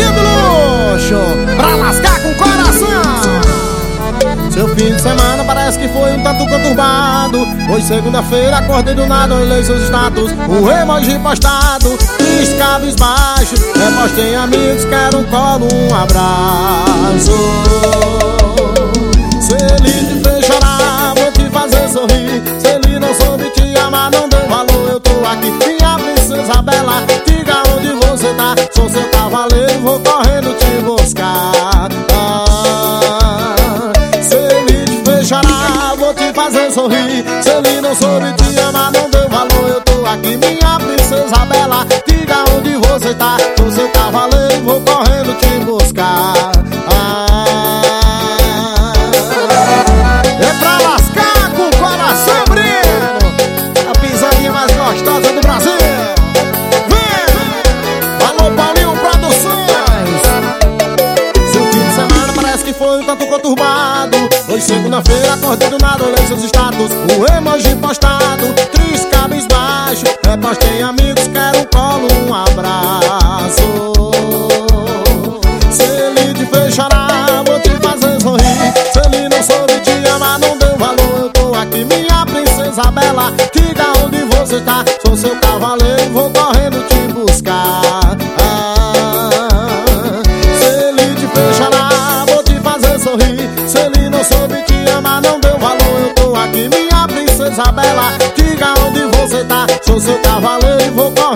do luxo Pra lascar com o coração. Seu fim de semana parece que foi um tanto conturbado Hoje segunda-feira acordei do nada, olhei seus status. O emoji postado, triste cabisbaixo Repostei amigos, quero um colo, um abraço cavaleiro, vou correndo te buscar. Se ele te fez chorar, vou te fazer sorrir. Se ele não soube te amar, não deu valor, eu tô aqui Minha princesa bela, foi um tanto conturbado. Hoje segunda-feira acordei do nada, olhei seus status O emoji postado, triste cabisbaixo. Repostei amigos, quero um colo, um abraço. Se ele te fez chorar, vou te fazer sorrir. Se ele não soube te amar, não deu valor. Eu tô aqui, minha princesa bela. Diga onde você tá, sou seu cavaleiro Vou correndo te buscar Isabela, diga onde você tá. Sou seu cavaleiro e vou correr.